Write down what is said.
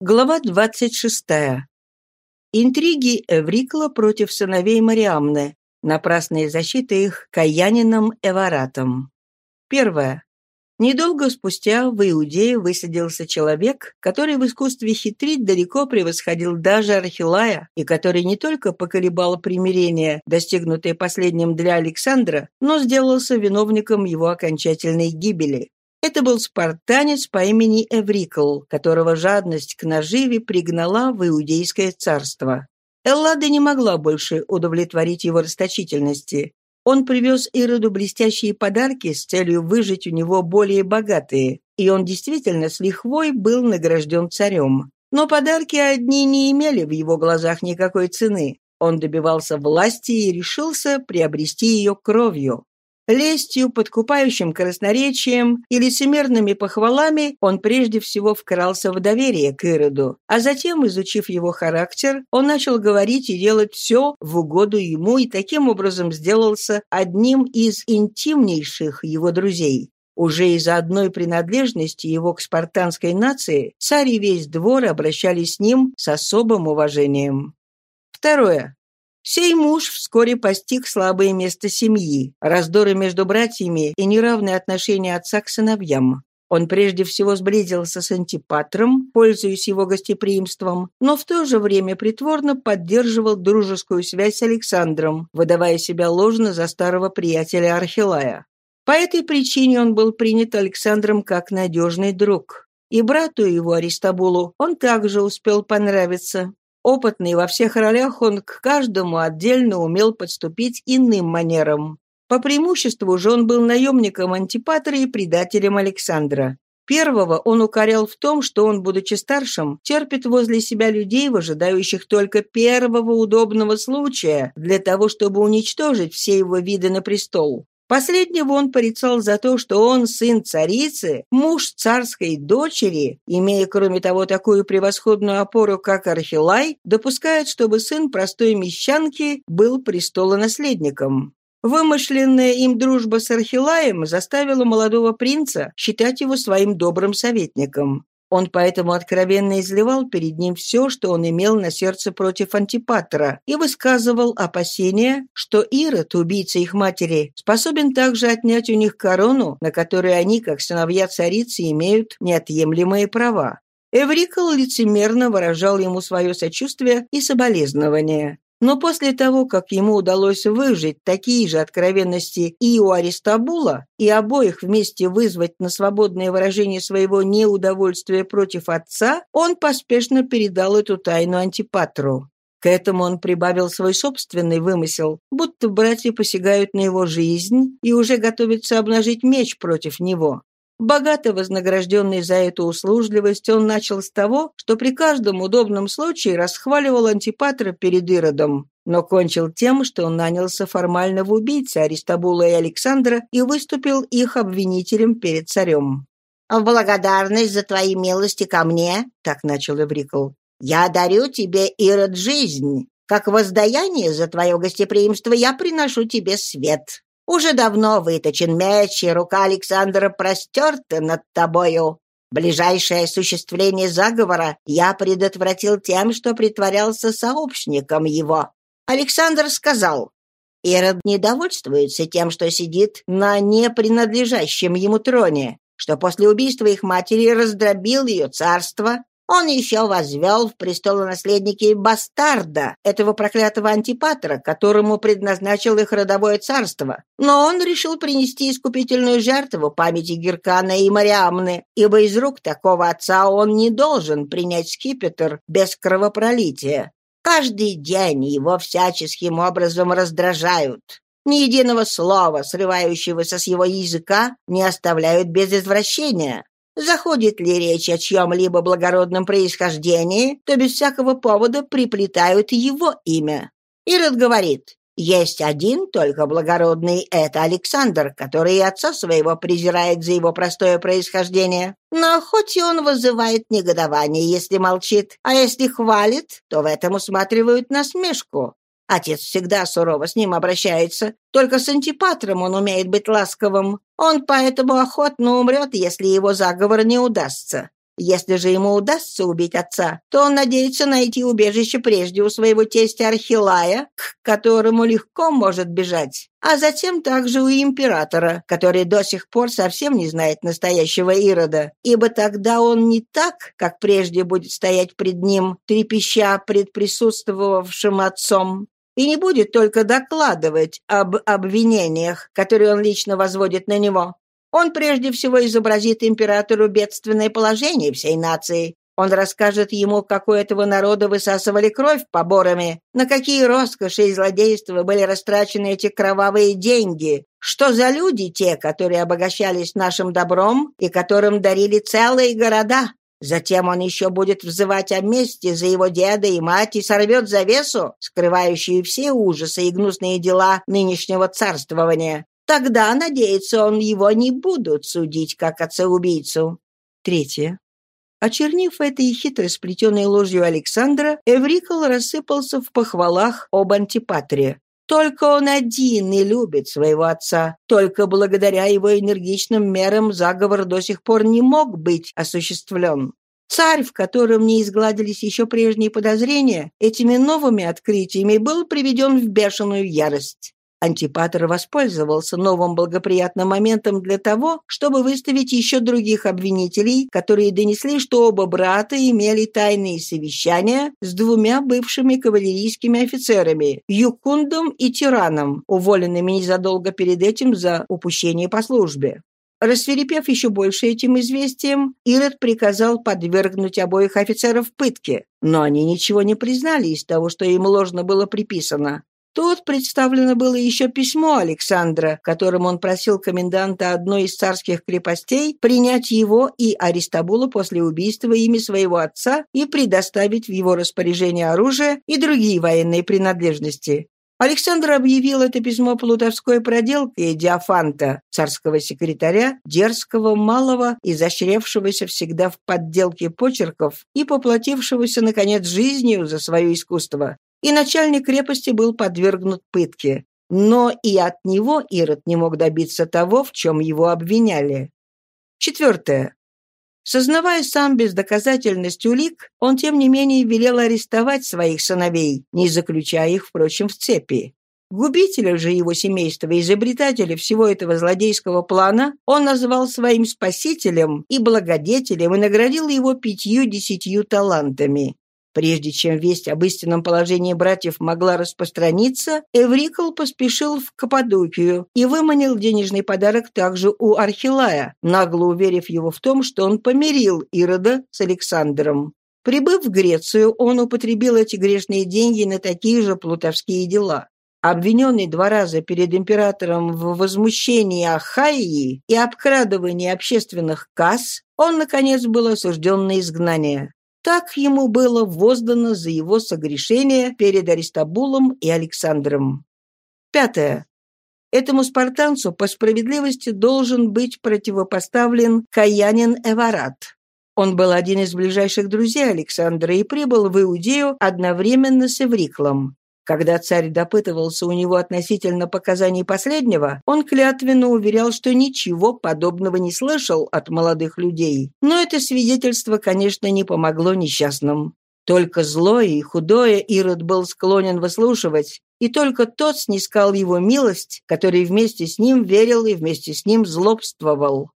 Глава 26. Интриги Эврикла против сыновей Мариамны. Напрасная защита их каянином Эваратом. Первое. Недолго спустя в Иудее высадился человек, который в искусстве хитрить далеко превосходил даже Архилая, и который не только поколебал примирение, достигнутое последним для Александра, но сделался виновником его окончательной гибели. Это был спартанец по имени Эврикл, которого жадность к наживе пригнала в Иудейское царство. Эллада не могла больше удовлетворить его расточительности. Он привез Ироду блестящие подарки с целью выжить у него более богатые, и он действительно с лихвой был награжден царем. Но подарки одни не имели в его глазах никакой цены. Он добивался власти и решился приобрести ее кровью. Лестью, подкупающим красноречием и лицемерными похвалами он прежде всего вкрался в доверие к Ироду, а затем, изучив его характер, он начал говорить и делать все в угоду ему и таким образом сделался одним из интимнейших его друзей. Уже из-за одной принадлежности его к спартанской нации царь и весь двор обращались с ним с особым уважением. Второе. Сей муж вскоре постиг слабое место семьи, раздоры между братьями и неравные отношения отца к сыновьям. Он прежде всего сблизился с Антипатром, пользуясь его гостеприимством, но в то же время притворно поддерживал дружескую связь с Александром, выдавая себя ложно за старого приятеля Архилая. По этой причине он был принят Александром как надежный друг. И брату его Аристабулу он также успел понравиться. Опытный во всех ролях, он к каждому отдельно умел подступить иным манером. По преимуществу же он был наемником Антипатра и предателем Александра. Первого он укорял в том, что он, будучи старшим, терпит возле себя людей, выжидающих только первого удобного случая для того, чтобы уничтожить все его виды на престол. Последнего он порицал за то, что он сын царицы, муж царской дочери, имея, кроме того, такую превосходную опору, как Архилай, допускает, чтобы сын простой мещанки был престолонаследником. Вымышленная им дружба с Архилаем заставила молодого принца считать его своим добрым советником. Он поэтому откровенно изливал перед ним все, что он имел на сердце против Антипатра, и высказывал опасения, что Ирод, убийца их матери, способен также отнять у них корону, на которой они, как сыновья царицы, имеют неотъемлемые права. Эврикл лицемерно выражал ему свое сочувствие и соболезнование. Но после того, как ему удалось выжить такие же откровенности и у Аристабула, и обоих вместе вызвать на свободное выражение своего неудовольствия против отца, он поспешно передал эту тайну Антипатру. К этому он прибавил свой собственный вымысел, будто братья посягают на его жизнь и уже готовятся обнажить меч против него. Богато вознагражденный за эту услужливость, он начал с того, что при каждом удобном случае расхваливал Антипатра перед Иродом, но кончил тем, что он нанялся формально в убийце Аристабула и Александра и выступил их обвинителем перед царем. «В благодарность за твои милости ко мне, — так начал Эврикл, — я дарю тебе, Ирод, жизнь. Как воздаяние за твое гостеприимство я приношу тебе свет. Уже давно выточен меч, и рука Александра простерта над тобою. Ближайшее осуществление заговора я предотвратил тем, что притворялся сообщником его. Александр сказал, Ирод недовольствуется тем, что сидит на непринадлежащем ему троне, что после убийства их матери раздробил ее царство, он еще возвел в престолонаследники бастарда, этого проклятого антипатра, которому предназначил их родовое царство. Но он решил принести искупительную жертву памяти Геркана и Мариамны, ибо из рук такого отца он не должен принять скипетр без кровопролития. Каждый день его всяческим образом раздражают. Ни единого слова, срывающегося с его языка, не оставляют без извращения. Заходит ли речь о чьем-либо благородном происхождении, то без всякого повода приплетают его имя. Ирод говорит, есть один только благородный, это Александр, который и отца своего презирает за его простое происхождение. Но хоть и он вызывает негодование, если молчит, а если хвалит, то в этом усматривают насмешку. Отец всегда сурово с ним обращается. Только с антипатром он умеет быть ласковым. Он поэтому охотно умрет, если его заговор не удастся. Если же ему удастся убить отца, то он надеется найти убежище прежде у своего тестя Архилая, к которому легко может бежать, а затем также у императора, который до сих пор совсем не знает настоящего Ирода, ибо тогда он не так, как прежде будет стоять пред ним, трепеща пред присутствовавшим отцом, и не будет только докладывать об обвинениях, которые он лично возводит на него, он прежде всего изобразит императору бедственное положение всей нации. Он расскажет ему, как у этого народа высасывали кровь поборами, на какие роскоши и злодейства были растрачены эти кровавые деньги, что за люди те, которые обогащались нашим добром и которым дарили целые города. Затем он еще будет взывать о мести за его деда и мать и сорвет завесу, скрывающую все ужасы и гнусные дела нынешнего царствования. Тогда, надеется он, его не будут судить как отца-убийцу. Третье. Очернив этой хитро сплетенной ложью Александра, Эврикл рассыпался в похвалах об Антипатре. Только он один не любит своего отца. Только благодаря его энергичным мерам заговор до сих пор не мог быть осуществлен. Царь, в котором не изгладились еще прежние подозрения, этими новыми открытиями был приведен в бешеную ярость. Антипатр воспользовался новым благоприятным моментом для того, чтобы выставить еще других обвинителей, которые донесли, что оба брата имели тайные совещания с двумя бывшими кавалерийскими офицерами – Юкундом и Тираном, уволенными незадолго перед этим за упущение по службе. Рассверепев еще больше этим известием, Ирод приказал подвергнуть обоих офицеров пытке, но они ничего не признали из того, что им ложно было приписано. Тут представлено было еще письмо Александра, которым он просил коменданта одной из царских крепостей принять его и Аристабула после убийства ими своего отца и предоставить в его распоряжение оружие и другие военные принадлежности. Александр объявил это письмо плутовской проделкой Диафанта, царского секретаря, дерзкого, малого, изощревшегося всегда в подделке почерков и поплатившегося, наконец, жизнью за свое искусство и начальник крепости был подвергнут пытке. Но и от него Ирод не мог добиться того, в чем его обвиняли. Четвертое. Сознавая сам бездоказательность улик, он, тем не менее, велел арестовать своих сыновей, не заключая их, впрочем, в цепи. Губителя же его семейства, изобретателя всего этого злодейского плана, он назвал своим спасителем и благодетелем и наградил его пятью-десятью талантами. Прежде чем весть об истинном положении братьев могла распространиться, Эврикл поспешил в Каппадокию и выманил денежный подарок также у Архилая, нагло уверив его в том, что он помирил Ирода с Александром. Прибыв в Грецию, он употребил эти грешные деньги на такие же плутовские дела. Обвиненный два раза перед императором в возмущении Ахайи и обкрадывании общественных касс, он, наконец, был осужден на изгнание. Так ему было воздано за его согрешение перед Аристабулом и Александром. Пятое. Этому спартанцу по справедливости должен быть противопоставлен Каянин Эварат. Он был один из ближайших друзей Александра и прибыл в Иудею одновременно с Эвриклом. Когда царь допытывался у него относительно показаний последнего, он клятвенно уверял, что ничего подобного не слышал от молодых людей. Но это свидетельство, конечно, не помогло несчастным. Только злое и худое Ирод был склонен выслушивать, и только тот снискал его милость, который вместе с ним верил и вместе с ним злобствовал.